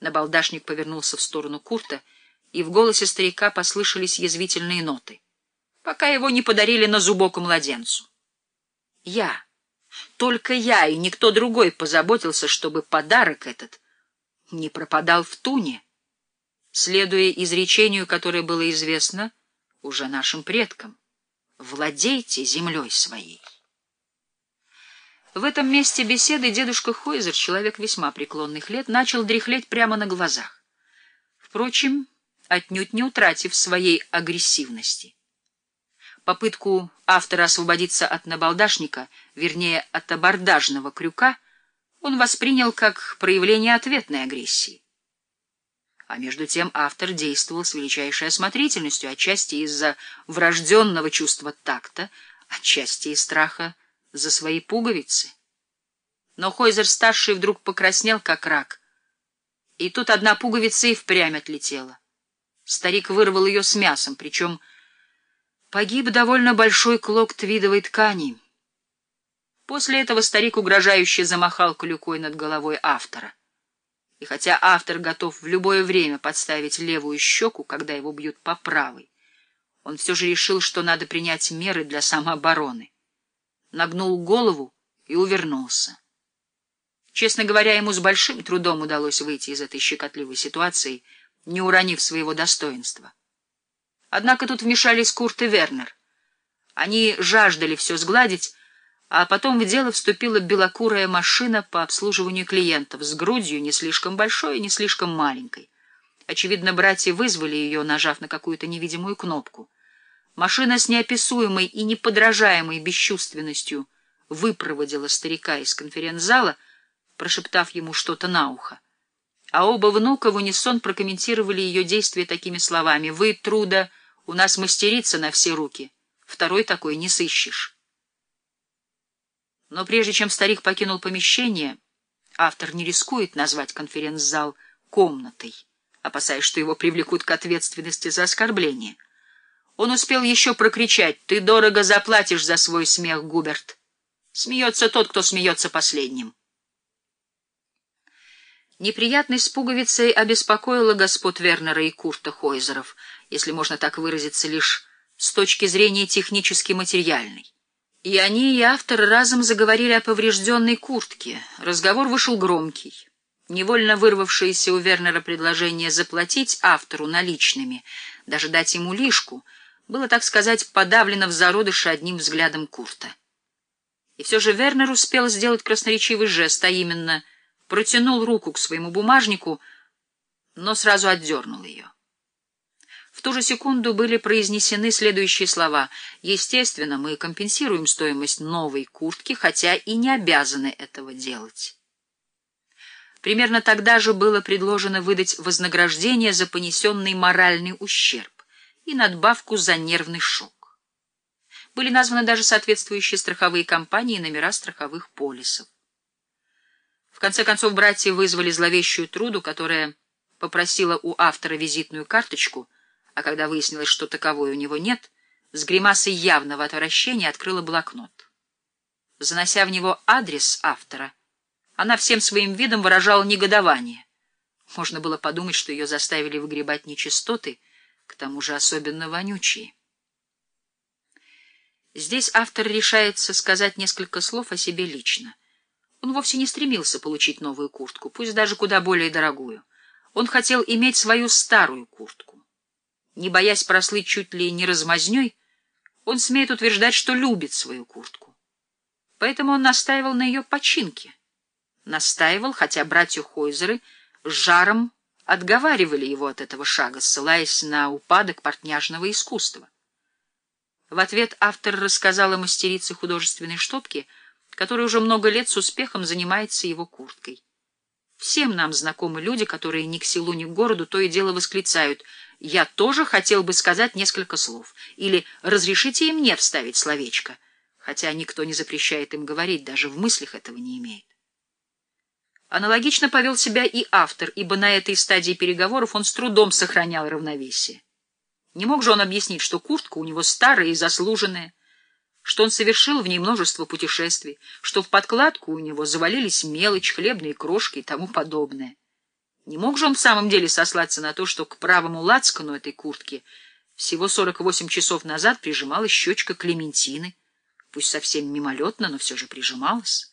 Набалдашник повернулся в сторону Курта, и в голосе старика послышались язвительные ноты. Пока его не подарили на зубок младенцу. Я, только я и никто другой позаботился, чтобы подарок этот не пропадал в туне, следуя изречению, которое было известно уже нашим предкам. «Владейте землей своей». В этом месте беседы дедушка Хойзер, человек весьма преклонных лет, начал дряхлеть прямо на глазах. Впрочем, отнюдь не утратив своей агрессивности. Попытку автора освободиться от набалдашника, вернее, от абордажного крюка, он воспринял как проявление ответной агрессии. А между тем автор действовал с величайшей осмотрительностью, отчасти из-за врожденного чувства такта, отчасти из страха за свои пуговицы. Но Хойзер-старший вдруг покраснел, как рак. И тут одна пуговица и впрямь отлетела. Старик вырвал ее с мясом, причем погиб довольно большой клок твидовой ткани. После этого старик угрожающе замахал клюкой над головой автора. И хотя автор готов в любое время подставить левую щеку, когда его бьют по правой, он все же решил, что надо принять меры для самообороны нагнул голову и увернулся. Честно говоря, ему с большим трудом удалось выйти из этой щекотливой ситуации, не уронив своего достоинства. Однако тут вмешались Курт и Вернер. Они жаждали все сгладить, а потом в дело вступила белокурая машина по обслуживанию клиентов с грудью не слишком большой и не слишком маленькой. Очевидно, братья вызвали ее, нажав на какую-то невидимую кнопку. Машина с неописуемой и неподражаемой бесчувственностью выпроводила старика из конференц-зала, прошептав ему что-то на ухо. А оба внука в унисон прокомментировали ее действия такими словами. «Вы, труда, у нас мастерица на все руки. Второй такой не сыщешь». Но прежде чем старик покинул помещение, автор не рискует назвать конференц-зал комнатой, опасаясь, что его привлекут к ответственности за оскорбление. Он успел еще прокричать «Ты дорого заплатишь за свой смех, Губерт!» Смеется тот, кто смеется последним. Неприятность с пуговицей обеспокоила господ Вернера и Курта Хойзеров, если можно так выразиться, лишь с точки зрения технически-материальной. И они, и автор разом заговорили о поврежденной куртке. Разговор вышел громкий. Невольно вырвавшееся у Вернера предложение заплатить автору наличными, даже дать ему лишку — было, так сказать, подавлено в зародыше одним взглядом Курта. И все же Вернер успел сделать красноречивый жест, а именно протянул руку к своему бумажнику, но сразу отдернул ее. В ту же секунду были произнесены следующие слова. «Естественно, мы компенсируем стоимость новой куртки, хотя и не обязаны этого делать». Примерно тогда же было предложено выдать вознаграждение за понесенный моральный ущерб и надбавку за нервный шок. Были названы даже соответствующие страховые компании и номера страховых полисов. В конце концов, братья вызвали зловещую труду, которая попросила у автора визитную карточку, а когда выяснилось, что таковой у него нет, с гримасой явного отвращения открыла блокнот. Занося в него адрес автора, она всем своим видом выражала негодование. Можно было подумать, что ее заставили выгребать нечистоты, к тому же особенно вонючие. Здесь автор решается сказать несколько слов о себе лично. Он вовсе не стремился получить новую куртку, пусть даже куда более дорогую. Он хотел иметь свою старую куртку. Не боясь прослыть чуть ли не размазней, он смеет утверждать, что любит свою куртку. Поэтому он настаивал на ее починке. Настаивал, хотя братья Хойзеры с жаром отговаривали его от этого шага, ссылаясь на упадок портняжного искусства. В ответ автор рассказал о мастерице художественной штопки, которая уже много лет с успехом занимается его курткой. Всем нам знакомы люди, которые ни к селу, ни к городу то и дело восклицают «Я тоже хотел бы сказать несколько слов» или «Разрешите и мне вставить словечко», хотя никто не запрещает им говорить, даже в мыслях этого не имеет. Аналогично повел себя и автор, ибо на этой стадии переговоров он с трудом сохранял равновесие. Не мог же он объяснить, что куртка у него старая и заслуженная, что он совершил в ней множество путешествий, что в подкладку у него завалились мелочь, хлебные крошки и тому подобное. Не мог же он в самом деле сослаться на то, что к правому лацкану этой куртки всего 48 часов назад прижималась щечка Клементины, пусть совсем мимолетно, но все же прижималась.